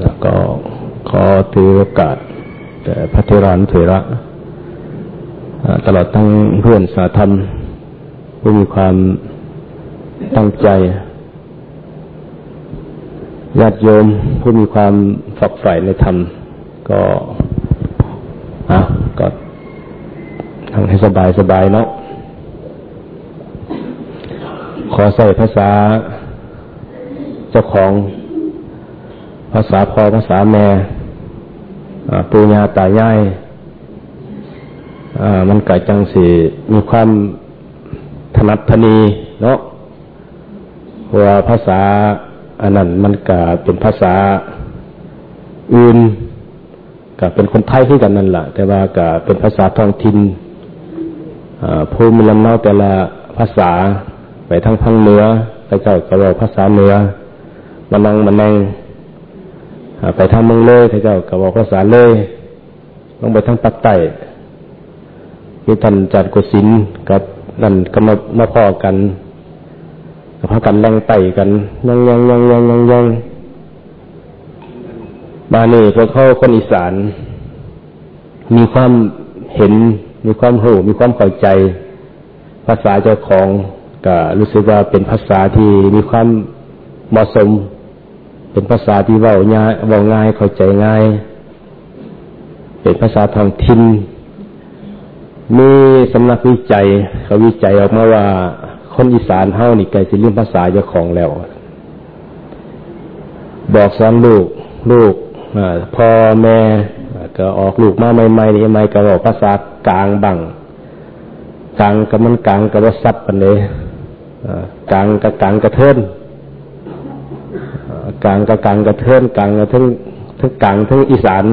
แล้วก็ขอถือโอกาสแต่พระเทรานเถระตลอดทั้งเพื่อนสาธรรมผู้มีความตั้งใจญาติโยมผู้มีความฝักใฝ่ในธรรม ก็อะก็ทำให้สบายสบายเนาะขอใส่ภาษาเจ้าของ ภาษาพ่อภาษาแม่ปูญาตายายมันกะจังสีมีความถนัดทนีเนาะว่าภาษาอันนั้นมันกะเป็นภาษาอื่นกะเป็นคนไทยที่กันนั่นแหละแต่ว่ากะเป็นภาษาท้องถิ่นภูมิลำเนาแต่ละภาษาไปทั้งพังเหนือไปเจ้าก็บอกภาษาเหนือมันนังมันนัง ไปทางเมืองเลยเจ้าก็บอกภาษาเลยต้องไปทางปักใต้ที่ท่านจัดกุศินกับนั่นก็มามาพอกันพากันแรงไต่กันยังยังยังยังยังยังมานี่พวกเขาคนอีสาน มีความเห็น มีความหูมีความเข้าใจ ภาษาเจ้าของก็รู้สึกว่าเป็นภาษาที่มีความเหมาะสม เป็นภาษาที่เว้าง่ายเว้าง่ายเข้าใจง่าย เป็นภาษาท้องถิ่นมีสำนักวิจัยเขาวิจัยออกมาว่าคนอีสานเฮานี่ไกลสิลืมภาษาเจ้าของแล้ว บอกสอนลูก ลูกพ่อแม่ก็ออกลูกมาใหม่ๆนี่ใหม่ก็บอกภาษากลางบังกลางกับมันกลางกับว่าซับกันเลยกลางกับกลางกระเทิน กลางกับกลางกระเทินกลางกับทั้งทั้งกลางทั้งอีสาน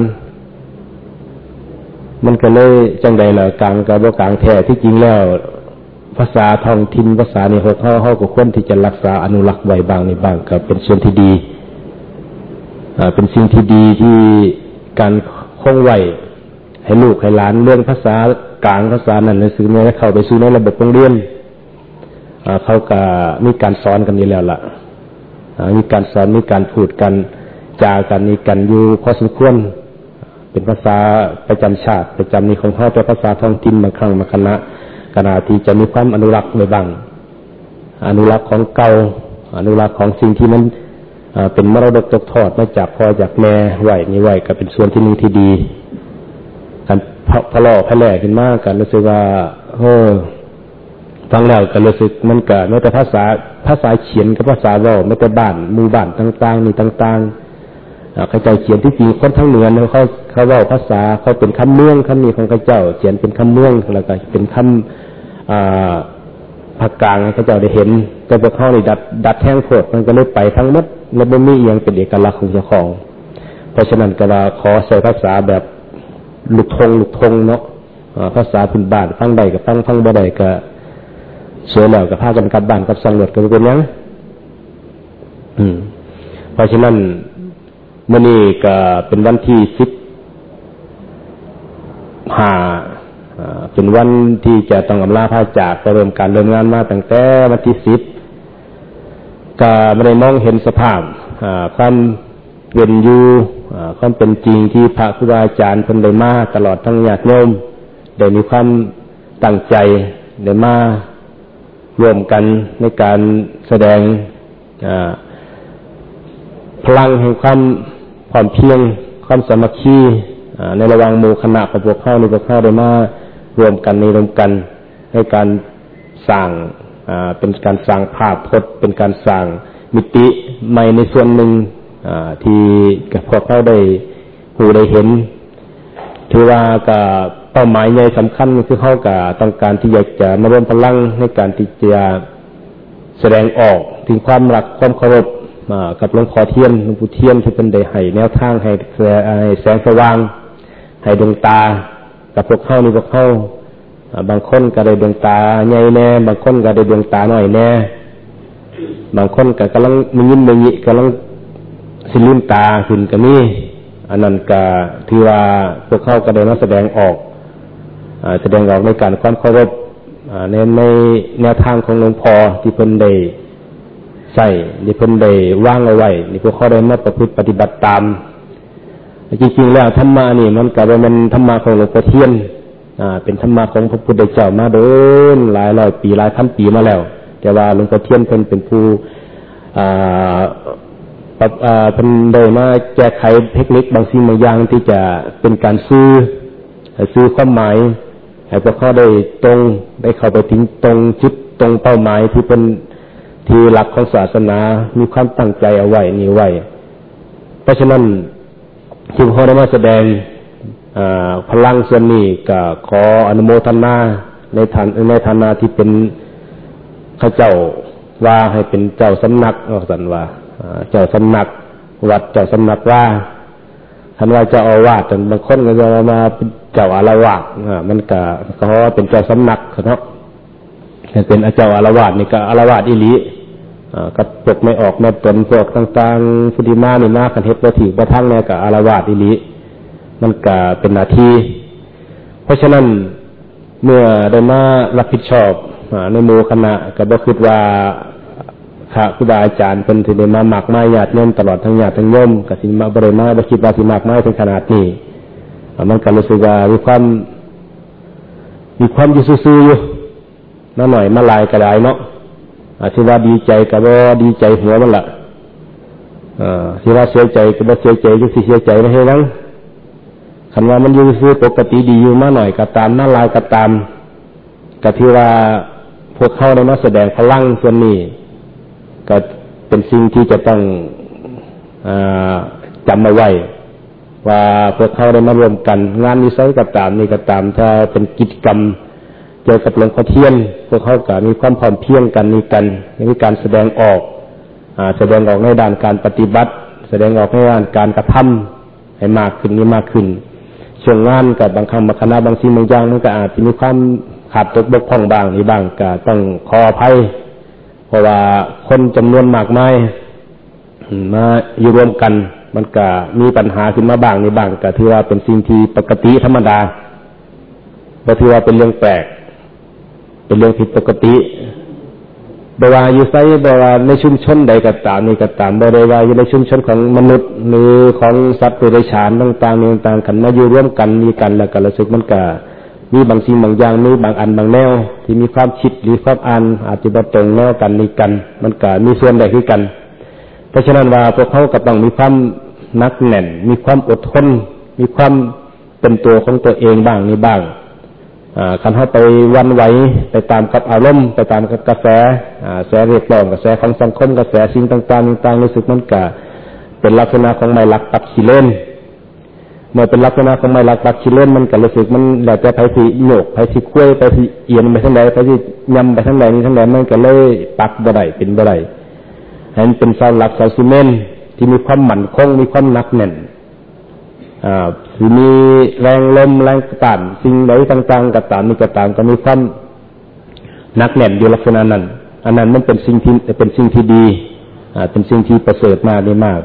มันก็เลยจังใดล่ะกลางกับว่ากลางแท้ที่จริงแล้ว ภาษาท้องถิ่นภาษาในหกขาเขาก็ควรที่จะรักษาอนุรักษ์ไว้บางในบางก็เป็นส่วนที่ดีเป็นสิ่งที่ดีที่การคงไว้ให้ลูกให้หลานเรื่องภาษากลางภาษานั้นในสื่อในเข้าไปสู่ในระบบโรงเรียนเขาก็มีการสอนกันอยู่แล้วล่ะ มีการสอนมีการพูดกันจากันมีกันอยู่พอสมควรเป็นภาษาประจำชาติ ประจำนี้ของเขาเป็นภาษาท้องถิ่นบางครั้งบางคณะขณะที่จะมีความอนุรักษ์ในบาง อนุรักษ์ของเก่าอนุรักษ์ของสิ่งที่มันเป็นมรดกตกทอดมาจากพ่อจากแม่ไหวนี่ไหวก็เป็นส่วนที่หนึ่งที่ดีการพะล่อพะแหล่ขึ้นมากกันรู้สึกว่าเออ ฟังแล้วก็รู้สึกมันก็ไม่แต่ภาษาภาษาเขียนกับภาษาเราไม่แต่บ้านมู่บ้านต่าง ๆ นี่ต่างๆเขาเจ้าเขียนที่จริงคนทั้งเหนือเขาเขาว่าภาษาเขาเป็นคำเมืองคำนี้ของเขาเจ้า เขียนเป็นคำเมืองแล้วก็เป็นคำภาคกลางเขาเจ้าได้เห็นแต่พวกเขาในดัดดัดแท่งโคตรมันก็เลยไปทั้งหมดแล้วไม่มีอย่างเป็นเอกลักษณ์ของเจ้าของ เพราะฉะนั้นก็ว่าขอใส่ภาษาแบบหลุกทงหลุกทงเนาะภาษาพื้นบ้านฟังใดกับฟังฟังบ่ใดก็ สวยแล้วกับพากันกลับบ้านกับสังวดก็เป็นยังอืม เพราะฉะนั้นมื่อนี้ก็เป็นวันที่สิบห้าเป็นวันที่จะต้องอำลาพระจากไปเริ่มการเริ่มงานมาตั้งแต่วันที่สิบก็ไม่ได้มองเห็นสภาพความเป็นอยู่ความเป็นจริงที่พระครูบาอาจารย์คนได้มาตลอดทั้งญาติโยมได้มีความตั้งใจได้มา รวมกันในการแสดงพลังแห่งความความเพียงความสามัคคีในระหวังหมู่คณะกับพวกเข้าในพวกเข้าได้มารวมกันในรวมกันในการสั่งเป็นการสั่งภาพพจน์ เป็นการสั่งมิติใหม่ในส่วนหนึ่งที่พวกเข้าได้หูได้เห็น ถือว่ากับ เป้าหมายใหญ่สำคัญคือเข้ากับต้องการที่อยากจะมารวมพลังในการที่จะแสดงออกถึงความรักความเคารพกับหลวงพ่อเทียนหลวงปู่เทียนที่เป็นได้ให้แนวทางให้แสงสว่างให้ดวงตา กับพวกเข้านี่พวกเข้าบางคนก็ได้ดวงตาใหญ่แน่ บางคนก็ได้ดวงตาหน่อยแน่ บางคนก็กำลังมียิ้มมียิ้กำลังสิลืมตาขึ้นก็มีอันนั้นก็ที่ว่าพวกเข้าก็ได้มาแสดงออก แสดงออกในการความเคารพในในแนวทางของหลวงพ่อที่เพิ่นได้ใส่นี่เพิ่นได้ว่างเอาไว้นี่พวกเขาได้มาประพฤติปฏิบัติตาม จริงๆแล้วธรรมะนี่มันกลายเป็นธรรมะของหลวงพ่อเทียนอ่าเป็นธรรมะของพระพุทธเจ้ามาเดินหลายร้อยปีหลายพันปีมาแล้ว แต่ว่าหลวงพ่อเทียนเป็นเป็นผู้อ่าเป็นโดยมาแก้ไขเทคนิคบางสิ่งบางอย่างที่จะเป็นการซื้อซื้อความหมาย ให้พวกเขาได้ตรงได้เข้าไปถึงตรงจุดตรงเป้าหมายที่เป็นที่หลักของศาสนา มีความตั้งใจเอาไว้นี่ไว้ เพราะฉะนั้นที่พวกเขาได้มาแสดงพลังส่วนนี้ก็ขออนุโมทนาในฐานในฐานะที่เป็นข้าเจ้าว่าให้เป็นเจ้าสำนักสันว่าเจ้าสำนักวัดเจ้าสำนักว่าท่านว่าจ้าอาวาสแต่บางคนก็จะมา เจ้าอารวาสมันก็เขาเป็นเจ้าสำนักเนาะเป็นอาเจ้าอารวาสนี่ก็อารวาสอิลีก็ปกไม่ออกแม่ตนพวกต่างๆฟุติมานี่มาคันเฮ็ดบ่ถีบ่ทั้งแม่กับอารวาสอิลีมันก็เป็นหน้าที่ เพราะฉะนั้นเมื่อได้มารับผิดชอบในหมู่คณะก็บ่คิดว่าพระครูบาอาจารย์เป็นสิได้มาหมักไม้ญาติโยมตลอดทั้งญาติทั้งโยมกับสิมาบริมาบคิดว่าสิมากไม้เป็นขนาดนี้ มันก็รู้สึกว่ามีความ มีความอยู่ซื่ออยู่มาหน่อยมาลายกระไดเนาะอาชีว่าดีใจกับว่าดีใจหัวมันละอที่ว่าเสียใจกับว่าเสียใจยุสิเสียใจนะเฮ้ยนังคันว่ามันอยู่ซื่อปกติดีอยู่มาหน่อยก็ตามน่าลายก็ตามก็ที่ว่าพวกเขาได้มาแสดงพลังส่วนนี้ก็เป็นสิ่งที่จะต้องอจำมาไว้ ว่าพวกเขาได้มารวมกัน งานนิสัยก็ตามนี่ก็ตาม ถ้าเป็นกิจกรรมเกี่ยวกับหลวงพ่อเทียน พวกเขาก็มีความพร้อมเพียงกันมีกันมีการแสดงออกอแสดงออกในด้านการปฏิบัติ แสดงออกในด้านการกระทำให้มากขึ้นนี้มากขึ้นช่วงงานกับบางครั้งบางคณะบางสิ่งบางอย่างมันก็อาจจะมีความขาดตกบกพร่องบางนี่บางก็ต้องขออภัยเพราะว่าคนจำนวนมากมายมาอยู่รวมกัน มันก็มีปัญหาขึ้นมาบ้างในบ้างก็ถือว่าเป็นสิ่งที่ปกติธรรมดาก็ถือว่าเป็นเรื่องแปลก เป็นเรื่องผิดปกติบว่าอยู่ไซบว่าในชุมชนใดก็ตามนี่ก็ตามบริวาอยู่ในชุมชนของมนุษย์หรือของสัตว์ตัวไรฉานต่างๆนี่ต่างๆกันมาอยู่ร่วมกันมีกันแล้วก็รู้สึกมันก็มีบางสิ่งบางอย่างมีบางอันบางแนว ที่มีความคิดหรือความอ่านอาจจะบ่ตรงแนวกันนี่กัน มันก็มีส่วนใดคือกัน เพราะฉะนั้นว่าพวกเขาก็ต้องมีความ นักแน่น มีความอดทน มีความเป็นตัวของตัวเองบ้างนี่บ้างคันเขาไปวันไหวไปตามกับอารมณ์ไปตามกับกระแสแสเรียกร้องกระแสของสังคมกระแสสิ่งต่างๆต่างๆรู้สึกมันก็เป็นลักษณะของไม้ลักปักขีเล่นเมื่อเป็นลักษณะของไม้หลักปักชิเล่นมันก็รู้สึกมันแล้วแต่ไผสิโยกไผสิคุ้ยไผสิเอียนไปทั้งใดไผสิยำไปทั้งใดนี่ทั้งใดมันก็เลยปักบ่ได้เป็นบ่ได้ให้นเป็นเสาหลักเสาซีเมน ที่มีความหมั่นคงมีความหนักแน่นอ่าสิมีแรงลมแรงต้านสิ่งใดต่างๆก็ตามนี่ก็ตามก็มีความหนักแน่นอยู่ลักษณะนั้น อันนั้นมันเป็นสิ่งที่เป็นสิ่งที่ดีเป็นสิ่งที่ประเสริฐมากได้มาก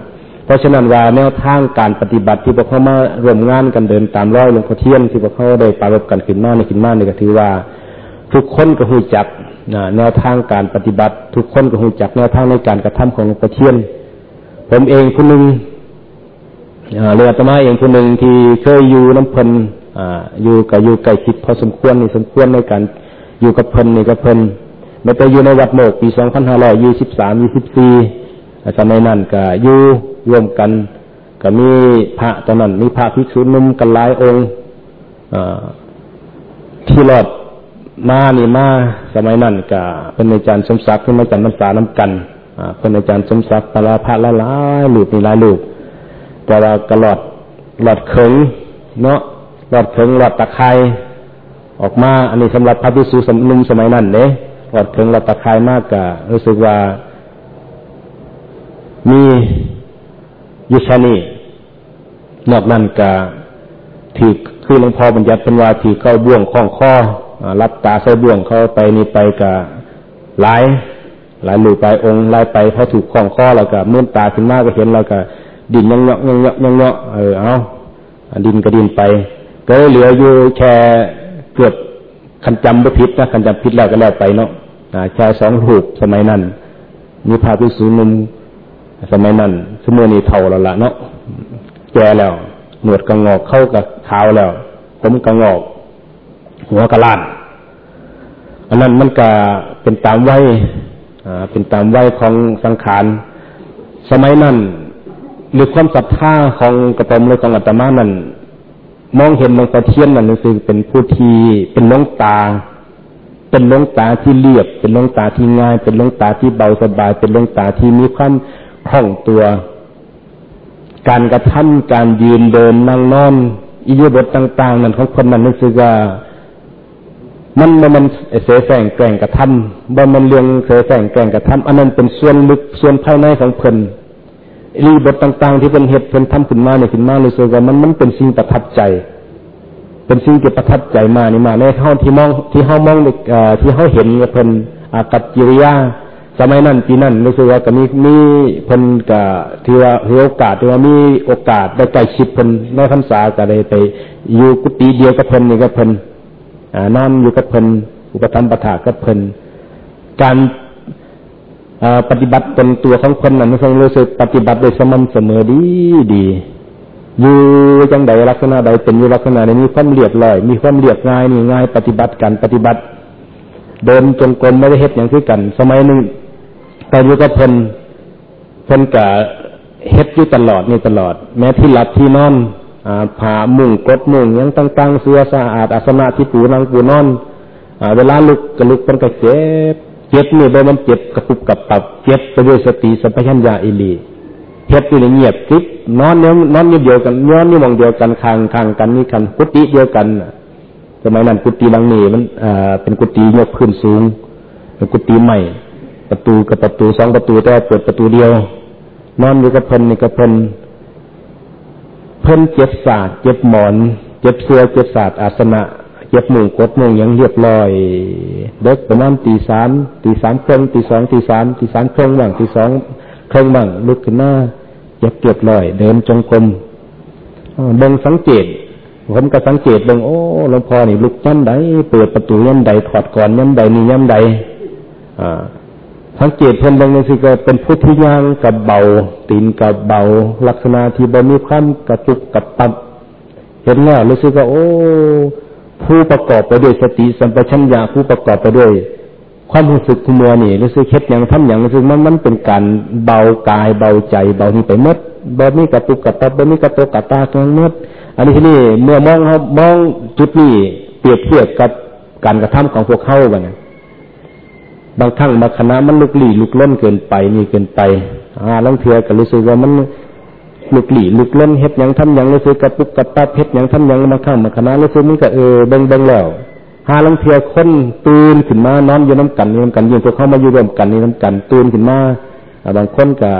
เพราะฉะนั้นว่าแนวทางการปฏิบัติที่พวกเขามาร่วมงานกันเดินตามร้อยหลวงพ่อเทียนที่พวกเขาได้ปรารบกันขึ้นมาในขึ้นมาในก็ถือว่า ทุกคนก็หูจักแนวทางการปฏิบัติ ทุกคนก็หูจักแนวทางในการกระทำของหลวงพ่อเทียน ผมเองผู้หนึ่งเรือตมาเองผู้หนึ่งที่เคยอยู่น้ำเพลินอยู่กับอยู่ไก่ชิดพอสมควรในสมควรในการอยู่กับเพลินในกับเพลินไม่ไปอยู่ในวัดโมกปีสองพันห้าร้อยยี่สิบสามยี่สิบสี่สมัยนั้นก็อยู่ร่วมกันก็มีพระตอนนั้นมีพระภิกษุนุ่มกันหลายองค์ที่รอดมานี่มาสมัยนั้นก็เป็นอาจารย์สมศักดิ์ที่มาจันทร์สาน้ำกัน เป็นอาจารย์สมศักดิ์ปราพระละลายลูกนี่ลายลูกแต่ว่ากระหลอดหลอดเขิงเนาะหลอดเขิงหลอดตะไคร้ออกมาอันนี้สำหรับพระภิกษุสมนุ่มสมัยนั้นเนี่ยหลอดเขิงหลอดตะไคร้มากกะรู้สึกว่า มียุชนีนอกนั้นกะที่คือหลวงพ่อบัญญัติเป็นว่าที่เข้าบ่วงข้องข้อรับตาใส่บ่วงเข้าไปนี่ไปกะหลาย หลายหลู่ไปองค์ไล่ไปพอถูกข้องข้อแล้วก็มื่นตาขึ้นมาก็เห็นแล้วก็ดินยังเงาะยังเงาะยังเงาะเออเอาดินก็ดินไป ก็เหลืออยู่แค่เกือบคันจำบ่ผิดนะคันจำผิดแล้วก็แล้วไปเนาะแค่สองหูกสมัยนั้นมีพาพิสูนุมสมัยนั้นสมัยนี้เท่าแล้วละเนาะแก่แล้ว หนวดกระงอกเข้ากับขาวแล้วผมกระงอกหัวกระลานอันนั้นมันก็เป็นตามวัย เป็นตามวัยของสังขาร สมัยนั้นหรือความศรัทธาของกระผมหรือของอาตมานั้นมองเห็นหลวงพ่อเทียนนั่นคือเป็นผู้ที่เป็นลงตา เป็นลงตาที่เรียบ เป็นลงตาที่ง่าย เป็นลงตาที่เบาสบาย เป็นลงตาที่มีความคล่องตัว การกระทำการยืนเดินนั่งนอนอิยบทต่าง ๆ นั้นของคนนั้นนั่นคือว่า มันมันเสแสงแกล้งกระทำบ่มันเรื่องเสแสงแกล้งกระทำอันนั้นเป็นส่วนลึกส่วนภายในของเพิ่นรีบทต่าง ๆ ที่เป็นเหตุเป็นทำขึ้นมาเนี่ยขึ้นมาเลยส่ว่ามันมันเป็นสิ่งประทับใจ เป็นสิ่งที่ประทับใจมานี่มาในห้อที่มองที่ห้องมองที่เขาเห็นเพิ่นอากับจิริยาสมัยนั้นปีนั้นรู้สึกว่าก็มีมีเพิ่นกับที่ว่าเฮโอกาสที่ว่ามีโอกาสได้ใกล้ชิดเพิ่นในพรรษาก็ได้ไปอยู่กุฏิเดียวกับเพิ่นนี่กับเพิ่น นอนอยู่กับเพลินอุปธรรมปถากับเพลินการปฏิบัติตนตัวของคนนั้นมันรู้สึกปฏิบัติโดยสม่ำเสมอดีดีอยู่จังใดลักษณะใดเป็นอยู่ลักษณะใดมีความเรียบร้อย มีความเรียบง่ายนี่ง่าย ปฏิบัติการปฏิบัติ เดินจงกรมไม่ได้เฮ็ดอย่างคือกัน สมัยหนึ่งแต่อยู่กับเพลินเพลินกะเฮ็ดอยู่ตลอดนี่ตลอด แม้ที่หลับที่นอน ผ่ามุ่งกดมุ่งยังตั้งๆเสื้อสะอาดอาสนะที่ปูนังปูนอนเวลาลุกกระลุกเป็นกระเจ็บเจ็บนี่โดยมันเจ็บกระปุกกับปับเจ็บไปด้วยสติสัมปชัญญะอิลีเฮ็ดอยู่ในเงียบกิ๊บนอนเนี่ยนอนอยู่เดียวกันนอนอยู่มองเดียวกันคางคางกันนี่กันกุฏิเดียวกันสมัยนั้นกุฏิหลังนี้มันเป็นกุฏิยกขึ้นสูงเป็นกุฏิใหม่ประตูกับประตูสองประตูแต่เปิดประตูเดียวนอนอยู่กับเพิ่นนี่กับเพิ่น พิ่นเจ็บศาสตร์เจ็บหมอน เจ็บเสื้อเจ็บศาสตร์อาสนะ เจ็บมุงกดมุงยังเรียบร้อย เด็กประมาณตีสามตีสามครึ่งตีสองตีสามตีสามครึ่งบ้างตีสองครึ่งบ้างลุกขึ้นหน้าเจ็บเก็บลอย เดินจงกรมเบิ่งสังเกตผมก็สังเกตเบิ่งโอ้หลวงพ่อนี่ลุกย่ำใดเปิดประตูย่ำใดถอดก่อนย่ำใดนี่ย่ำใด สังเกตเพิ่นบิ่งนี่สิก็เป็นพุทธิย่างกับเบา ตีนกับเบา ลักษณะที่บ่มีความกระจุกกับตับเห็นแล้วรู้สึกว่าโอ้ผู้ประกอบไปด้วยสติสัมปชัญญะผู้ประกอบไปด้วย ความรู้สึกคุมัวนี่รู้สึกเค็ดอย่างทำอย่างรู้สึกมันมันเป็นการเบากายเบาใจ เบานี่ไปมดบามีกระตุกกระตับบามีกระตุกกระตาตรงมดอันนี้ที่นี่เมื่อมองเขามองจุดนี้เปรียบเทียบกับการกระทำของพวกเขาบ้าง บางครั้งบางคณะมันลุกลี้ลุกล้นเกินไปนี่เกินไป อ่าลังเทียก็รู้สึกว่ามันลุกหลี่ลุกล่นเฮ็ดยังทำยังรู้สึกกระปุกกระปับเฮ็ดยังทำยังมาข้างมาคณะรู้สึกมันก็เออเบ่งเบ่งแล้วหาลังเทียคนตื่นขึ้นมานอนอยู่น้ำกันนี่น้ำกันยืนตัวเข้ามาอยู่รวมกันนี่น้ำกันตื่นขึ้นมาบางคนก็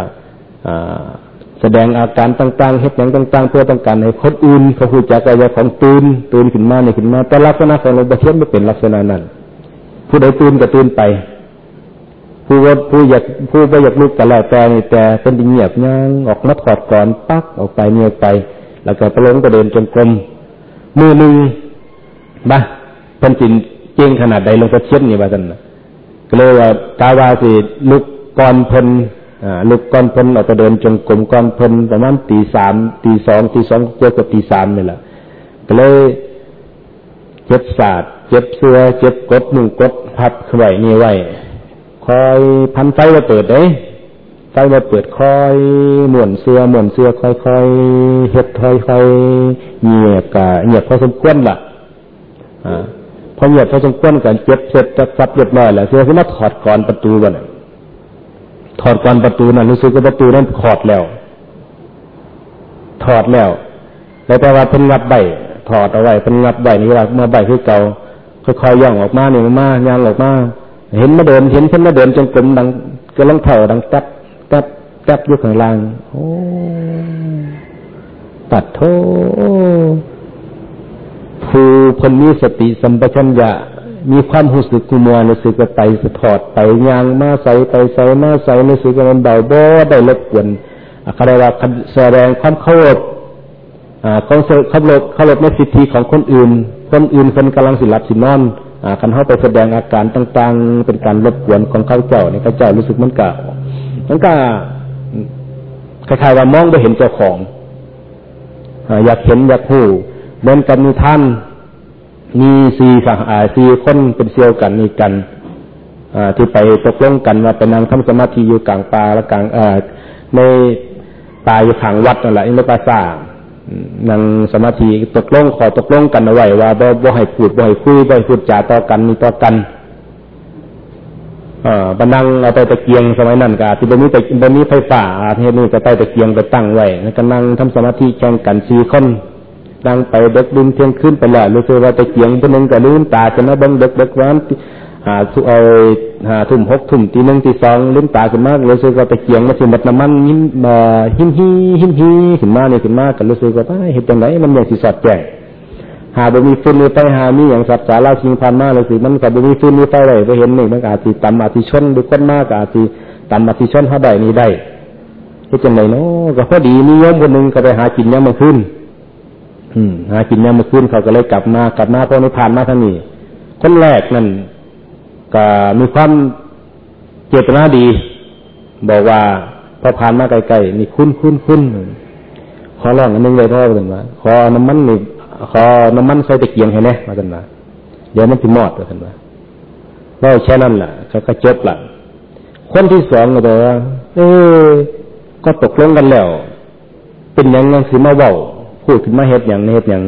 แสดงอาการต่างๆเฮ็ดยังต่างๆ เพื่อต้องการให้คนอื่นเขาหูจักอะไรของตื่นตื่นขึ้นมาเนี่ยขึ้นมาแต่ลักษณะของหลวงพ่อเทียนไม่เป็นลักษณะนั้น ผู้ใดตื่นก็ตื่นไป ผู้ว่าผู้อยากผู้ไปอยากลุกแต่แล้วแต่นี่แต่เป็นดิเงียบย่างออกมาถอดก่อนปักออกไปเงียบไป แล้วก็ไปลงกระเด็นจนกลมมือหนึ่งบ้าเพิ่นจินเจงขนาดใดลงกระเช็ดนี่ว่ากันก็เลยว่ากาวาสิลุกก่อนเพิ่นลุกก่อนเพิ่นออกไปเดินจงกรมก่อนเพิ่นประมาณตีสามตีสองตีสองเจอกับตีสามนี่แหละก็เลยเจ็บศาสตร์เจ็บเสื้อเจ็บกดมือกดพับไว้นี่ไว้ คอยพันไฟมาเปิดเด้ไฟมาเปิดคอยหมุนเสือหมุนเสือคอยคอยเฮ็ดคอยคอยเงียบกะเงียบพอสมควรล่ะอ่าพอเงียบพอสมควรกันเจ็บเสร็จจะซับเรียบร้อยแล้วเสื้อขึ้นมาถอดก่อนประตูกันถอดก่อนประตูนั่นรู้สึกว่าประตูนั้นถอดแล้ว ถอดแล้วแล้วแต่ว่าเป็นงัดใบถอดเอาไว้เป็นงัดใบนี่ว่าเมื่อใบคือเก่าค่อยๆย่องออกมาเนี่ยมาย่างออกมา เห็นมาเดินเห็นเพิ่นมาเดินจงกรมดังกำลังเถ่าดังตับตับตับอยู่ข้างล่าง โอ้ตัดโทผู้คนมีสติสัมปชัญญะมีความรู้สึกกุมารรู้สึกไปสะถอดไปยางมาใสไปใสมาใสรู้สึกมันเบาบ่ได้ลบกวนอะไรว่าแสดงความเคารพของเคารพเคารพในสิทธิของคนอื่น คนอื่นคนกำลังสิหลับสินอน คันเขาไปแสดงอาการต่างๆ เป็นการรบกวนของเขาเจ้าเนี่ยเขาเจ้ารู้สึกมันก็มันก็คล้ายๆว่ามองไปเห็นเจ้าของอยากเห็นอยากหูเหมือนกันมีท่านมีสี่สหาสี่คนเป็นเซียวกันนี่กันที่ไปตกลงกันว่าเป็นนางทำสมาธิอยู่กลางป่าและกลางในป่าอยู่ข้างวัดนั่นแหละอินทปาซา นางสมาธิตกลงขอตกลงกันเอาไว้ว่าบ่บ่ให้พูดบ่ให้คุยบ่ให้พูดจาต่อกันมีต่อกันบันดังเอาไปตะเกียงสมัยนั้นก็ที่บนนี้ต่บนนี้ไฟฟ้าเทศนี้ก็ไปตะเกียงไปตั้งไว้แล้วก็นั่งทำสมาธิแข่งกันสี่คนนั่งไปเด็กดินเที่ยงขึ้นไปแล้วรู้สึกว่าตะเกียงตัวนึงก็ลืมตาจะมาบังเด็กเด็กวัน หาทุเอาหาทุ่มหกทุ่มตีหนึ่งตีสองลืมตาขึ้นมากรู้สึกว่าตะเกียงมันสิบัดน้ำมันหินมหินฮีหินฮีขึ้นมาเนี่ยขึ้นมาก็รู้สึกว่าเห็นจังไรมันยังสิสอดแจ้งหาบ่มีฟืนมีไฟหามีอย่างสับสาราชิงพันมาเลยสิมันกับบ่มีฟืนมีไฟเลยไปเห็นนี่มันอาจจะต่ำอาจจะชนหรือคนมากอาจจะต่ำอาจจะชนเขาได้นี่ได้ที่จังไรเนาะก็พอดีมีโยมคนหนึ่งก็ไปหากินยามมาขึ้น อืม หากินยามมาขึ้นเขาก็เลยกลับมากลับมาพอนิพานมาท่างนี้คนแรกนั่น ก็มีความเจตนาดี บอกว่าพอผ่านมาไกลๆนี่คุ้นคุ้นคุ้นขอร้องอันนึงเลยพ่อเป็นว่าขอน้ำมันนี่ขอน้ำมันใส่ตะเกียงให้แน่มากันมาเดี๋ยวมันจะมอดมากันมาเราแค่นั้นแหละก็จบละคนที่สองก็บอกว่าเออก็ตกลงกันแล้ว เป็นยังยังสิมาเว้าพูดขึ้นมาเฮ็ดอย่างเฮ็ดอย่าง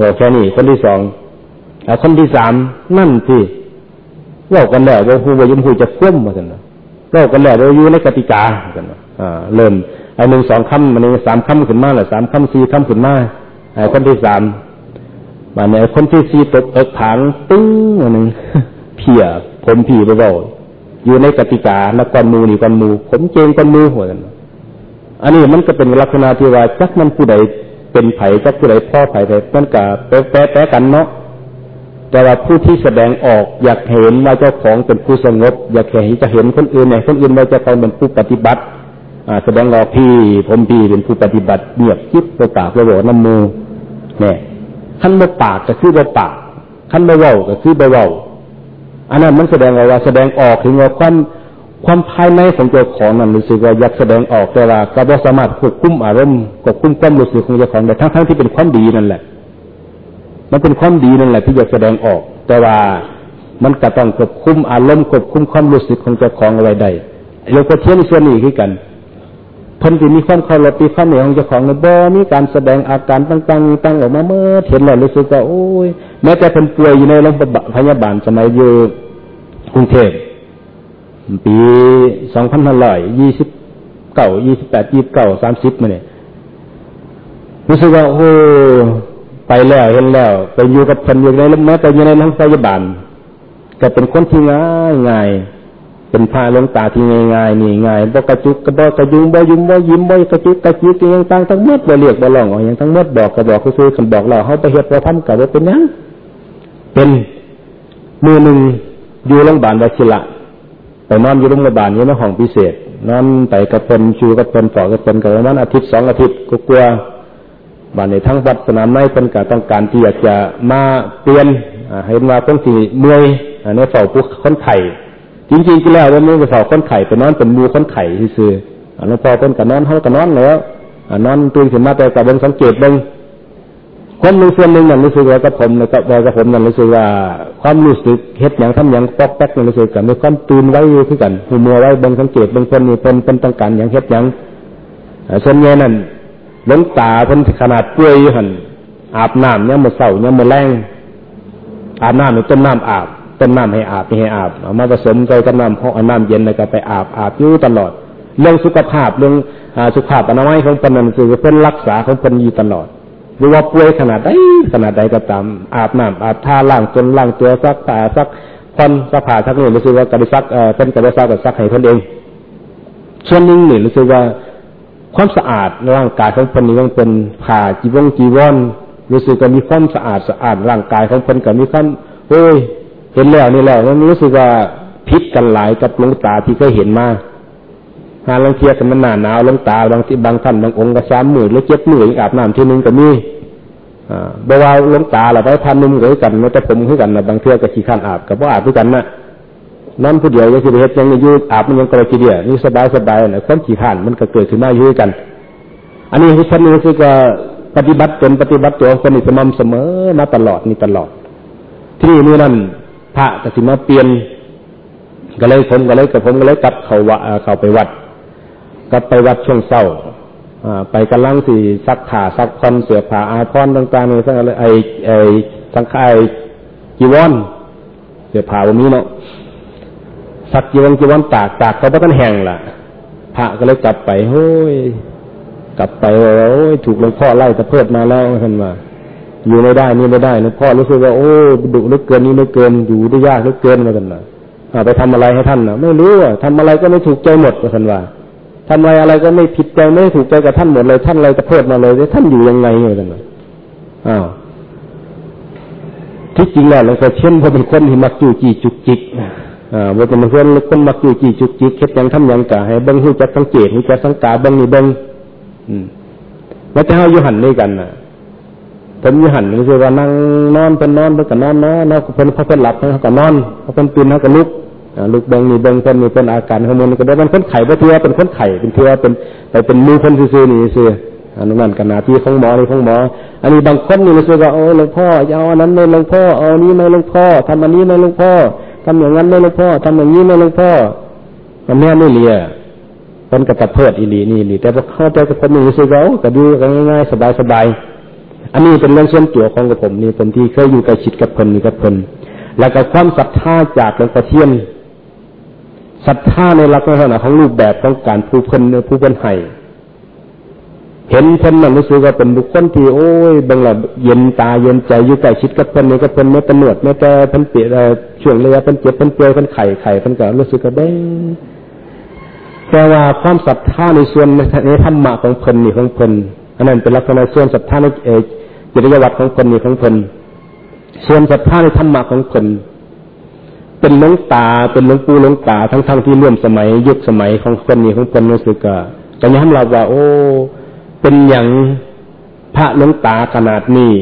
บอกแค่นี้คนที่สองอคนที่สามนั่นที่ เล่ากันแล้วว่าผู้วายุมผู้จะคว่ำมากันนะเล่ากันแล้วว่าอยู่ในกติกากันนะอ่าเริ่มไอ้หนึ่งสองคำมันนี่สามคำขึ้นมาแหละสามคำสี่คำขึ้นมาไอ้คนที่สามมาเนี่ยคนที่สี่ตกเอกผางตึ้งอันหนึ่งเพียผมผีไปบอกอยู่ในกติกานักกวนมูนี่กวนมูผมเจงกวนมูหัวกันอันนี้มันก็เป็นลักษณะที่ว่าจักมันผู้ใดเป็นไผ่จักผู้ใดพ่อไผ่ไผ่มันกับแปะแปะกันเนาะ แต่ว่าผู้ที่แสดงออกอยากเห็นว่าเจ้าของเป็นผู้สงบ อยากเห็นจะเห็นคนอื่นเนี่ยคนอื่นว่าจะต้องเป็นผู้ปฏิบัติแสดงออกพี่ผมพี่เป็นผู้ปฏิบัติเงียบคิดประกาศประโยชน้ำมือเนี่ยขั้นบ่ปากก็คือบ่ปากขั้นบ่เว้าก็คือบ่เว้าอันนั้นมันแสดงว่าแสดงออกถึงว่าความความภายในของเจ้าของนั้นรู้สึกว่าอยากแสดงออกแต่ว่าก็บ่สามารถควบคุมอารมณ์ควบคุมความรู้สึกของเจ้าของได้ทั้งทั้งที่เป็นความดีนั่นแหละ มันเป็นความดีนั่นแหละที่อยากแสดงออก แต่ว่ามันก็ต้องควบคุมอารมณ์ควบคุมความรู้สึกของเจ้าของเอาไว้ได้เราก็เทียนส่วนนี้คือกันเพิ่นจะมีความเคารพมีความเหนียวของเจ้าของในบ่มีการแสดงอาการต่างๆตั้งออกมาเมื่อเห็นแล้วรู้สึกว่าโอ้ยแม้แต่เพิ่นป่วยอยู่ในโรงพยาบาลสมัยอยู่กรุงเทพปีสองพันห้าร้อยยี่สิบเก้ายี่สิบแปดยี่สิบเก้าสามสิบมาเนี่ยรู้สึกว่าโอ้ ไปแล้วเห็นแล้ว ไปอยู่กับคนอยู่ในแม้แต่อยู่ในโรงพยาบาลก็เป็นคนที่ง่ายง่ายเป็นพาลงตาที่ง่ายๆนี่ง่ายบ่กระจุกกระบอกกระยุงบ่ยุ่มบ่ยิ้มบ่กระจุกกระจิกอย่างต่างทั้งหมดบ่เรียกบ่ร้องอย่างทั้งหมดบอกกระบอกก็ซื้อคำบอกเราเฮาไปเฮ็ดบ่ทำก็บ่เป็นยังเป็นมือหนึ่งอยู่โรงพยาบาลวชิระไปนอนอยู่โรงพยาบาลอยู่ในห้องพิเศษนอนไปกับเพิ่นชูกับเพิ่นฝอกกับเพิ่นกับประมาณอาทิตย์สองอาทิตย์ก็กลัว บ้านในทั้งวัดสนามไม้เพิ่นก็ต้องการที่อยากจะมาเปลี่ยนเห็นว่าต้องสิเมื่อยในเฝ้าผู้คนไข้จริงๆก็แล้ววันนี้ไปสอบคนไข่ไปนอนเป็นมูคนไข่ซื่อหลวงพ่อเป็นกับนอนเขากับนอนแล้วนอนตื่นขึ้นมาแต่กับเบิ้งสังเกตเบิ้งคนหนึ่งส่วนหนึ่งนั่นรู้สึกว่ากับผมแล้วก็ว่ากับผมนั่นรู้สึกว่าความรู้สึกเฮ็ดอย่างทำอย่างปอกแป๊กนั่นรู้สึกกับมีความตื่นไว้อยู่คือกันหูมัวไว้เบิ้งสังเกตเบิ้งคนมีคนเป็นต้องการอย่างเฮ็ดอย่างส่วนใหญ่นั่น ล้งตาเพิ่นขนาดเปื่อยหันอาบน้ำเนี่ยมือเสาเนี่ยมือแรงอาบน้ำหรือต้นน้ำอาบต้นน้ำให้อาบไม่ให้อาบเอามาผสมกับน้ำห้องน้ำเย็นแล้วก็ไปอาบอาบอยู่ตลอด เรื่องสุขภาพเรื่องสุขภาพอนามัยของคนนั้นคือเป็นรักษาของคนอยู่ตลอดหรือว่าป่วยขนาดใดขนาดใดก็ตามอาบน้ำอาบท่าล่างจนล่างตัวซักผ้าซักคอนซักผ้าซักนี่รู้สึกว่ากระดิซักเป็นกระดิซักกับซักให้คนเอง ส่วนหนึ่งนี่รู้สึกว่า ความสะอาดร่างกายของคนนี้ต้องเป็นผ่าจีวงจีวรรู้สึกว่ามีความสะอาดสะอาดร่างกายของคนก็มีความโอ้ยเห็นแล้วนี่แล้วมันรู้สึกว่าพิษกันหลายกับลงตาที่เคยเห็นมาหาลังเทียกันมันหนาหนาวลงตาบางที่บางท่านบางองค์ก็สามหมื่นแล้วเจ็ดหมื่นอาบน้ำที่นึงก็มีอ่าบ่าหลงตาเราไปพันนุ่มเลยกันไม่แต่ผมคือกันนะบางเที่ยก็ขี้ข้านอาบกับว่าอาบด้วยกันนะ นั่นผู้เดียวยังสิเฮ็ดยังอยู่อาบมันยังกระจีเดียนี่สบายสบายนะความขี้ข้านมันก็เกิดขึ้นมาอยู่ด้วยกัน อันนี้คือคนนี้คือก็ปฏิบัติจนปฏิบัติตัวคนนี้สม่ำเสมอมาตลอดนี่ตลอด ที่นี่นั่นพระก็สิมาเปลี่ยนก็เลยผมก็เลยกับผมก็เลยกลับเขาวะเขาไปวัดกลับไปวัดช่วงเศร้าไปกำลังสี่ซักขาซักคอนเสือผ้าอาพรต่างๆนี่สักอะไรไอไอสังขายจีวรเสือผ้าวันนี้เนาะ ซักจีวรจีวรตากตากเขาต้องแห้งล่ะพระก็เลยกลับไปโอ้ยกลับไปว่าโอ้ยถูกหลวงพ่อไล่ตะเพิดมาแล้วท่านว่าอยู่ไม่ได้นี่ไม่ได้หลวงพ่อรู้สึกว่าโอ้ดุเหลือเกินนี่เหลือเกินอยู่ได้ยากเหลือเกินมากันนะไปทำอะไรให้ท่านนะไม่รู้อะทำอะไรก็ไม่ถูกใจหมดท่านว่าทำอะไรอะไรก็ไม่ผิดใจไม่ถูกใจกับท่านหมดเลยท่านอะไรตะเพิดมาเลยท่านอยู่ยังไงเนี่ยท่านอ้าวที่จริงแล้วหลวงพ่อเช่นพอเป็นคนที่มักจู่จีจุกจิก อ่าว่าเป็นคนคนมักจู่จีจุกจิกเค็ดยังทำยังกะให้เบิ้งหูจักสังเกตหูจักสังกาเบิ้งนี่เบิ้งอืมแล้วจะเอาอยู่หันด้วยกันน่ะผมอยู่หันนี่คือว่านั่งนอนเป็นนอนเป็นกับนอนนอนนอนเพิ่นเขาเป็นหลับเขาก็นอนเขาเป็นตื่นเขาก็ลุกลูกเบิ้งนี่เบิ้งเพิ่นนี่เป็นอาการของมันก็ได้เป็นคนไข่บ่เทือเป็นคนไข่เป็นเทือเป็นไปเป็นมือคนซื่อๆนี่ซื่ออันนั้นกันนาที่ของหมอนี่ของหมอ อันนี้บางคนนี่รู้สึกว่าโอ้หลวงพ่อเอาอันนั้นไม่หลวงพ่อเอานี้ไม่หลวงพ่อทำอันนี้ไม่หลวงพ่อ ทำอย่างนั้นไม่หลวงพ่อทำอย่างนี้ไม่หลวงพ่อมันแน่ไม่เลียคนกระตับเพิดอีหลีนี่นี่แต่พอเข้าใจกับคนนี่รู้สึกว่าก็ดูง่ายๆสบายๆอันนี้เป็นเรื่องส่วนตัวของกับผมนี่ผมที่เคยอยู่ใกล้ชิดกับคนนี่กับคนแล้วก็ความศรัทธาจากหลวงพ่อเทียนศรัทธาในลักษณะของรูปแบบของการผู้เพิ่นผู้เพิ่นให้ เห็นเพิ่นนั่นรู้สึกว่าเป็นบุคคลที่โอ้ยบางละเย็นตาเย็นใจอยู่ใกล้ชิดกับเพิ่นนี่กับเพิ่นไม่ตะหนวดไม่แต่เพิ่นเปียช่วงเรือเพิ่นเจ็บเพิ่นเปื่อยเพิ่นไข่ไข่เพิ่นก็รู้สึกว่าเด้แต่ว่าความศรัทธาในส่วนในธรรมะของเพิ่นนี่ของเพิ่นอันนั้นเป็นลักษณะส่วนศรัทธาในเอจริยวัตรของเพิ่นนี่ของเพิ่นส่วนศรัทธาในธรรมะของเพิ่นเป็นหลวงตาเป็นหลวงปู่หลวงตาทั้งทั้งที่ร่วมสมัยยุคสมัยของคนนี้ของคนรู้สึกก็จะย้ำเราว่า โอ้ เป็นอย่างพระหลวงตาขนาดนี้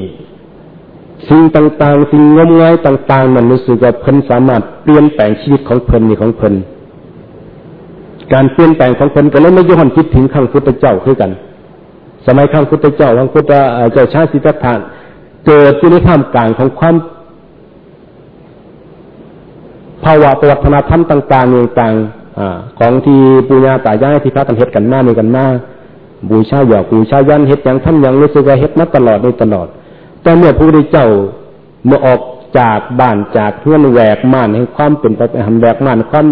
สิ่งต่างๆ สิ่งงมงายต่างๆ มันรู้สึกว่าเพิ่นสามารถเปลี่ยนแปลงชีวิตของเพิ่นนี่ของเพิ่นการเปลี่ยนแปลงของเพิ่นก็เลยไม่ย้อนคิดถึงข้างพุทธเจ้าคือกัน สมัยข้างพุทธเจ้าข้างพุทธเจ้าชาติสิทธัตถะเกิดอยู่ในท่ามกลางของความภาวะประวัติธรรมต่างๆต่างๆของที่ปุญญาตายายที่พระกันเฮ็ดกันหน้ามีกันหน้า บูชาหยอกบูชายันเฮ็ดอย่างท่านยังรู้สึกว่าเฮ็ดมาตลอดในตลอด แต่เมื่อพระพุทธเจ้าเมื่อออกจากบ้านจากเพื่อนแหวกม่านแห่งความเป็นไปทำแหวกม่านความ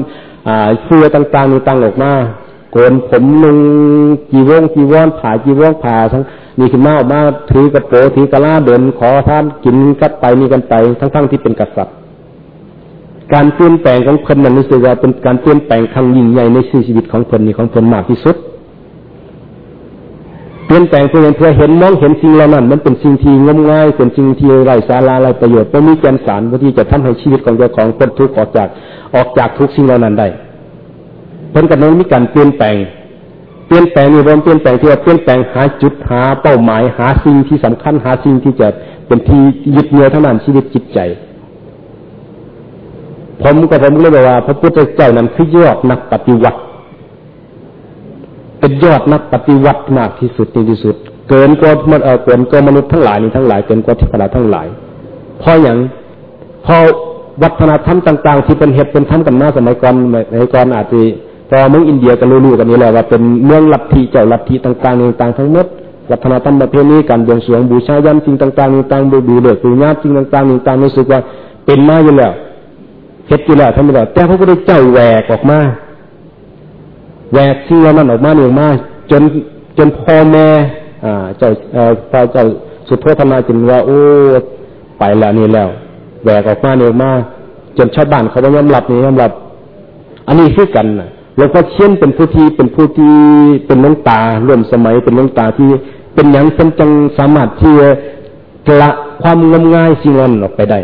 เสื้อต่างๆมีต่างออกมาโกนผมลุงจีวงจีวรผ่าจีวงผ่าทั้งมีขึ้นมาออกมาถือกระโปรงถือกระลาเดินขอท่านกินกันไปนี่กันไป ทั้งๆที่เป็นกษัตริย์การเปลี่ยนแปลงของคนนั้นรู้สึกว่าเป็นการเปลี่ยนแปลงครั้งยิ่งใหญ่ในชีวิตของคนนี้ของคนมากที่สุด ลี่ยนแปลงเพื่อเพื่อเห็นมองเห็นสิ่งเหล่านั้นมันเป็นสิ่งที่งมงายเป็นสิ่งที่ไร้สาระไร้ประโยชน์ไม่มีแกนสารที่จะทำให้ชีวิตของเจ้าของพ้นทุกข์ออกจากออกจากทุกสิ่งเหล่านั้นได้เพิ่นกับนั้นมีการเปลี่ยนแปลง เปลี่ยนแปลงมีบนเปลี่ยนแปลงที่ว่าเปลี่ยนแปลงหาจุดหาเป้าหมายหาสิ่งที่สำคัญหาสิ่งที่จะเป็นที่ยึดเหนี่ยวทั้งนั้นชีวิตจิตใจผมก็ผมเลยบอกว่า พระพุทธเจ้านั้นคือยอดนักปฏิวัติ เป็นยอดนักปฏิวัติมากที่สุดที่สุด เกินกว่ามันเออเกินกว่ามนุษย์ทั้งหลายนี่ทั้งหลายเกินกว่าที่ขนาทั้งหลายเพราะอย่างพอวัฒนธรรมต่าง ๆ ที่เป็นเหตุเป็นธรรมกันมาสมัยก่อนในก่อนอาจจะพอเมืองอินเดียกันรู้ๆกันนี้แหละว่าเป็นเมืองลัทธิเจ้าลัทธิต่างๆต่างๆทั้งหมดวัฒนธรรมประเพณีการบวงสรวงบูชายันสิ่งต่างๆต่างๆบูเดือดบูญาสิ่งต่างๆต่างๆรู้สึกว่าเป็นมาอยู่แล้วเฮ็ดอยู่แล้วทำไม่ได้แต่พระพุทธเจ้าแหวกออกมา แหวกสิ่งเหล่านั้นออกมาเนี่ยมาจนจนพ่อแม่อ่าเจ้าเอ่อพอเจ้าสุดโทษนาจินว่าโอ้ไปแล้วนี่แล้วแหวกออกมาเนี่ยมาจนชาวบ้านเขาไม่ยอมรับนี่ยอมรับ อันนี้คือกันนะหลวงพ่อเชียนเป็นผู้ที่เป็นผู้ที่เป็นน้องตาร่วมสมัยเป็นน้องตาที่เป็นอย่างเป็นจังสามารถที่ละความงมงายสิ่งนั้นออกไปได้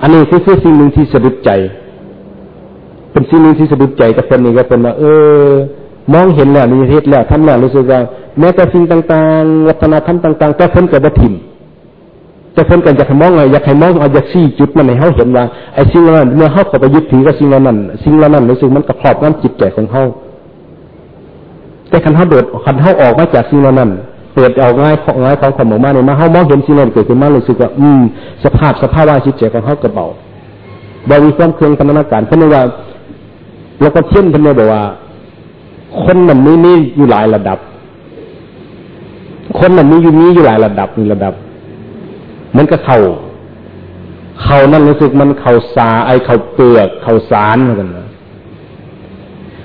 อันนี้คือคือสิ่งหนึ่งที่สะดุดใจ เป็นสิ่งหนึ่งที่สะดุดใจกับคนนี้ก็เป็นว่าเออ มองเห็นแล้วมีเหตุแล้วทำแล้วรู้สึกว่าแม้แต่สิ่งต่างๆ วัฒนธรรมต่างๆแต่เพิ่นกับถิ่มจะเพิ่นกันจะมองอะไรอยากให้มองเอาจากสี่จุดมันให้เขาเห็นว่าไอ้สิ่งนั้นเมื่อเขาเข้าไปยึดถือกับสิ่งนั้นสิ่งนั้นรู้สึกมันกระครอบน้ำจิตใจของเขาแต่คันเท้าโดดคันเท้าออกมาจากสิ่งนั้นเปิดออกง่ายของง่ายของของหมู่มาเนี่ยมาเขามองเห็นสิ่งนั้นเกิดขึ้นมารู้สึกว่า อืม สภาพสภาพว่าจิตใจของเขากระเบาบริความเครื่องพันาการเพราะว่า แล้วก็เช่นท่านบอกว่า คนมันมีมีอยู่หลายระดับ คนมันมีอยู่นี้อยู่หลายระดับมีระดับ มันก็เขาเข่านั่นรู้สึกมันเข่าสาไอเข่าเปลือกเข่าสารเหมือนกันนะ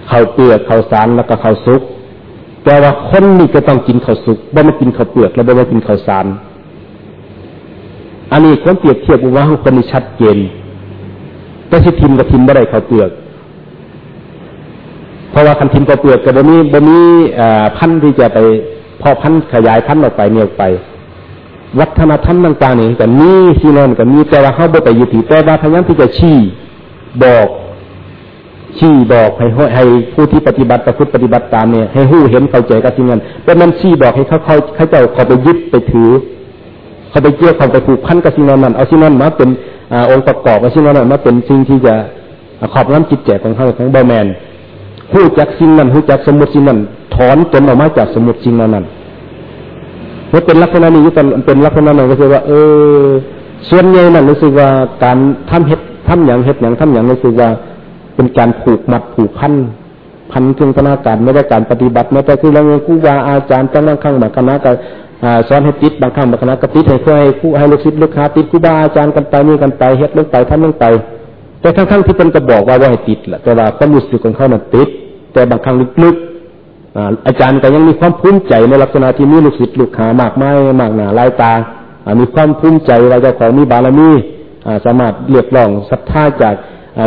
เข่าเปลือกเข่าสารแล้วก็เข่าซุกแต่ว่าคนนี่ก็ต้องกินข้าวสุกบ่ไม่กินข้าวเปลือก แล้วบ่ไม่กินข้าวสารอันนี้คนเปรียบเทียบว่าคนนี้ชัดเจนแต่ที่ทิมกับทิมไม่ได้ข้าวเปลือก เพราะว่าคันทิมข้าวเปลือกกับบ่มีบ่มีพันธุ์ที่จะไปพอพันธุ์ขยายพันธุ์ออกไปเนี่ยออกไป วัฒนธรรมต่างๆนี่แต่มีซีนอนกับมีแต่ว่าเขาบ่ไปยึดถือแต่ว่าพยายามที่จะชี้บอกชี้บอกให้ให้ผู้ที่ปฏิบัติประพฤติปฏิบัติตามเนี่ยให้หู้เห็นเข้าใจกับสิ่งนั้นแต่มันชี้บอกให้เขาเขาเขาเจ้าเขาไปยึดไปถือ เขาไปเกี่ยวเขาไปผูกพันกับสิ่งนั้นเอาสิ่งนั้นมาเป็นองค์ประกอบเอาสิ่งนั้นมาเป็นสิ่งที่จะขอบน้ำจิตใจของเขาของบอแมน หู้จักสิ่งนั้นหู้จักสมุดสิ่งนั้น ถอนตนออกมาจากสมุดสิ่งนั้นนั้นเมื่อเป็นลักษณะนี้ก็เป็นลักษณะนั้นก็คือว่า เออ ส่วนใหญ่นั้นรู้สึกว่าการทำเห็ดทำอย่างเห็ดอย่างทำอย่างรู้สึกว่า เป็นการผูกมัดผูกพันพันจึงพนาการไม่ได้การปฏิบัติไม่ได้คือเราเงินคู่วาอาจารย์จังนั่งข้างแบบคณะก็สอนให้ติดบางครั้งบางคณะก็ติดให้เพื่อให้ผู้ให้ลูกศิษย์ลูกค้าติดคู่บาอาจารย์กันไปนี่กันไปเฮ็ดลงไปทำลงไป แต่ทั้งๆที่เป็นก็บอกว่าว่าให้ติดแหละแต่ว่าความรู้สึกของเขาน่ะติด แต่บางครั้งลึกๆอาจารย์ก็ยังมีความภูมิใจในลักษณะที่มีลูกศิษย์ลูกค้ามากมายมากหนาลายตามีความภูมิใจว่าเจ้าของมีบารมีสามารถเรียกร้องศรัทธาจาก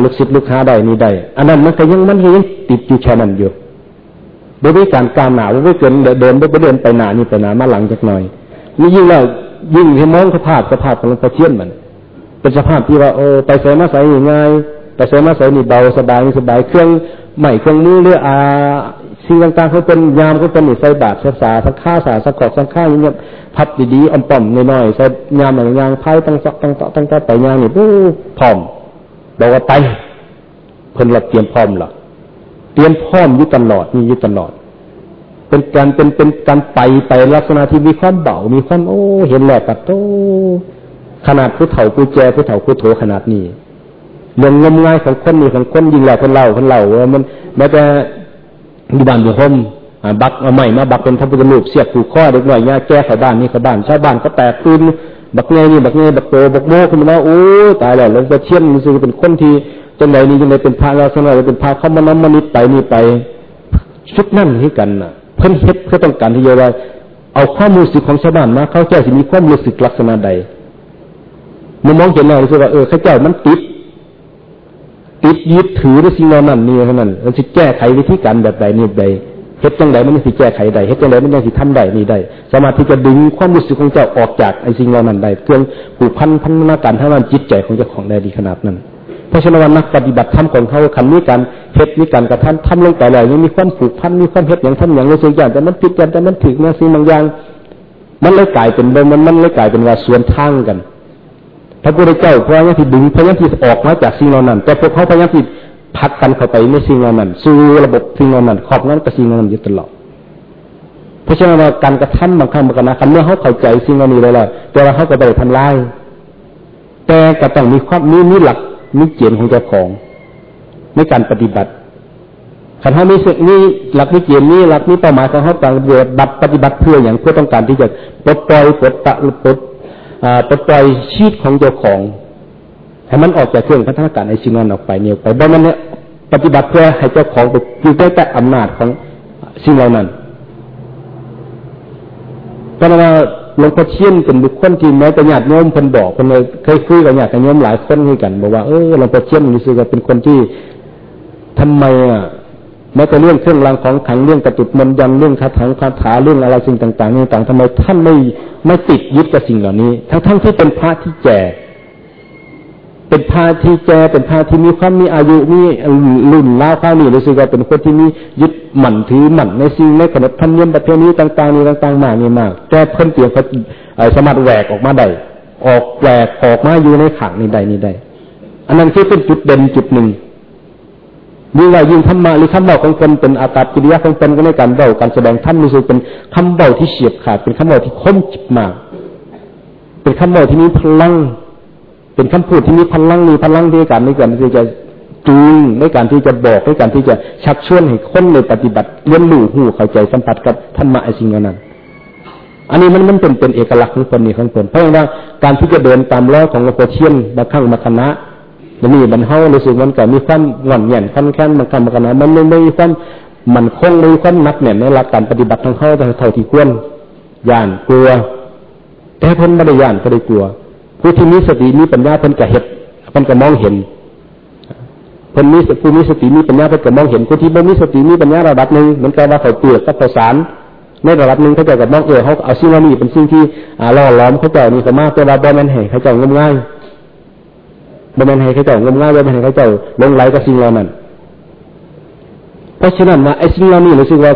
ลูกศิษย์ลูกค้าได้นี่ได้อันนั้นมันก็ยังมันยังติดอยู่แค่นั้นอยู่โดยวิการการหนาไม่เกินเดินไปเดินไปหนานี่ไปหนามาหลังจากหน่อยนี่ยิ่งแล้วยิ่งให้มองสภาพสภาพของหลวงพ่อเชียนมัน เป็นสภาพที่ว่าโอ้ไปเสมาใส่ง่ายไปเสมาใส่นี่เบาสบายสบายเครื่องใหม่เครื่องมือเรืออาสิ่งต่างๆเขาเป็นยามเขาเป็นใส่บาทใส่าสักข้าสาสักกอกสักข้าอย่างเงี้ยพับดีๆอ่อมป่อมน้อยๆใส่ยามหนังยางไพ่ตั้งตั้งตั้งตั้งไปยางนี่ปู้อมบอกว่าไปเพิ่นเราเตรียมพร้อมหรอเตรียมพร้อมอยู่ตลอดนี่อยู่ตลอด เป็นการเป็นเป็นการไปไปลักษณะที่มีความเบา มีความโอ้เห็นแหลกกัดโต ขนาดผู้เฒ่าผู้แจผู้เฒ่าผู้โถขนาดนี้เรื่องงมงายของคนนี่ของคนยิงแหลกคนเล่าคนเล่าว่ามันแม้แต่อยู่บ้านอยู่ห้องบักเอาใหม่มาบักเป็นพระพุทธรูปเสียบผูกข้อเด็กหน่อยเนี่ยแก้เขาบ้านนี่เขาบ้านชาวบ้านก็แตกตื่นบักเงยนี่บักเงยบักโตบักโมขึ้นมาโอ้ตายแล้วหลวงพ่อเชี่ยนมันคือเป็นคนที่จังไรนี่จังไรเป็นพระลักษณะเป็นพระเข้ามาน้ำมันนิดไปนี่ไปชุดนั่นให้กันน่ะ เพิ่นเฮ็ดเพื่อต้องการที่จะว่าเอาความรู้สึกของชาวบ้านมา เขาเจ้าสิมีความรู้สึกลักษณะใด มันมองเห็นแล้วรู้สึกว่าเออข้าเจ้ามันติด ติดยึดถือในสิ่งนั้นนี่เท่านั้นมันจะแก้ไขวิธีการแบบใดนี่ใดเฮ็ดจังไดมันสิแก้ไขใดเฮ็ดจังไดมันยังสิทำได้นี่ได้สามารถที่จะดึงความรู้สึกของเจ้าออกจากไอ้สิ่งเหล่านั้นได้เครื่องผูกพันพันนาการทางด้านจิตใจของเจ้าของได้ดีขนาดนั้น เพราะฉะนั้นนักปฏิบัติธรรมของเขาคันนี้การเฮ็ดนี้การกระทำทำลงไปแล้วยังมีความผูกพันมีความเฮ็ดอย่างทำอย่างรู้สึกอย่างแต่มันผิดกันแต่มันถึงนะสิ่งบางอย่าง มันเลยกลายเป็นมันมันเลยกลายเป็นว่าส่วนทางกัน พระพุทธเจ้าพยายามที่ดึงพยายามที่ออกมาจากสิ่งเหล่านั้น แต่พวกเขาพยายามที่พักกันเข้าไปในสิ่งเหล่านั้นสู่ระบบสิ่งเหล่านั้นขอบนั้นกับสิ่งเหล่านั้นอยู่ตลอดเพราะฉะนั้นการกระทำบางครั้งบางครั้งเมื่อเขาเข้าใจสิ่งเหล่านี้แล้วแต่ว่าเขาก็ไปทำลายแต่ก็ต้องมีความมีมีหลักมีเกณฑ์ของเจ้าของในการปฏิบัติขันห้ามีสึกนี้หลักมีเกณฑ์นี้หลักมีเป้าหมายของเขาต่างเดือบัตปฏิบัติเพื่ออย่างเพื่อต้องการที่จะปลดปล่อยปลดตะปลด ปลดปล่อยชีวิตของเจ้าของ ให้มันออกจากเครื่องพัฒนาการในสิ่งนั้นออกไปเนี่ยไปบ่มันเนี่ยปฏิบัติเพื่อให้เจ้าของไปอยู่ใต้แต่อำนาจของสิ่งเหล่านั้นเพราะว่าหลวงพ่อเชี่ยนเป็นบุคคลที่แม้แต่ญาติโยมเพิ่นบอกเพิ่นเลยเคยคุยกับญาติโยมหลายคนด้วยกันบอกว่าเออหลวงพ่อเชี่ยนนี่คือเป็นคนที่ทำไมอะ ม้แต่เรื่องเครื่องรางของขังเรื่องกระตุกมันยันเรื่องคาถาคาถาเรื่องอะไรสิ่งต่างๆนี่ต่างทำไมท่านไม่ไม่ติดยึดกับสิ่งเหล่านี้ ทั้งทั้งที่เป็นพระที่แก่ เป็นพาที่แจเป็นพาที่มีความมีอายุมีรุ่นล่าข้าวนี่รู้สึกว่าเป็นคนที่มียึดหมั่นถือหมั่นในสิ่งในขนบธรรมเนียมประเพณีต่างๆนี่ต่างๆมากนี่มากแกเพิ่นเตียงเขาสามารถแหวกออกมาได้ออกแหวกออกมาอยู่ในขังนี่ได้นี่ได้ อันนั้นคือเป็นจุดเด่นจุดหนึ่ง ยิ่งว่ายิ่งธรรมะหรือคำเบาของคนเป็นอากัปกิริยาของเป็นก็ในการเบาการแสดงธรรมรู้สึกเป็นคำเบาที่เฉียบขาด เป็นคำเบาที่คมจิตมาก เป็นคำเบาที่มีพลัง เป็นคำพูดที่มีพลังมีพลังในการในการที่จะจูงในการที่จะบอกในการที่จะชักชวนให้คนในปฏิบัติเรียนรู้หูเข้าใจสัมผัสกับธรรมะไอสิ่งนั้นอันนี้มันมันเป็นเป็นเอกลักษณ์ของคนนี้ของตนเพราะงั้นการที่จะเดินตามร้อยของหลวงพ่อเทียนบางครั้งมาคณะ มันมีบรรเทารู้สึกมันก็มีความหง่อนเหยียนขั้นแค้นมันกำมากันนะมันไม่ไม่มีความมันคงไม่มีความนักเนี่ยในหลักการปฏิบัติทางเขาเท่าที่ควรย่านกลัว แต่พ้นไม่ได้ย่านก็ได้กลัว ผู้ที่มีสติมีปัญญาเพิ่นกะเห็ดเพิ่นกะมองเห็นเพิ่นมีผู้มีสติมีปัญญาเพิ่นกะมองเห็นผู้ที่ไม่มีสติมีปัญญาระดับหนึ่งเหมือนกับว่าเขาเปลือกกับเขาสารในระดับหนึ่งเขาจะกับมองเออเขาเอาสิ่งเหล่านี้เป็นสิ่งที่ล่อล้อมเขาเจ้านี่ก็มากแต่ว่าบ่แม่นให้เขาเจ้างมง่าย บ่แม่นให้เขาเจ้างมง่ายบ่แม่นให้เขาเจ้าลงไหลกับสิ่งเหล่านั้น เพราะฉะนั้นนะไอ้สิ่งเหล่านี้รู้สึกว่า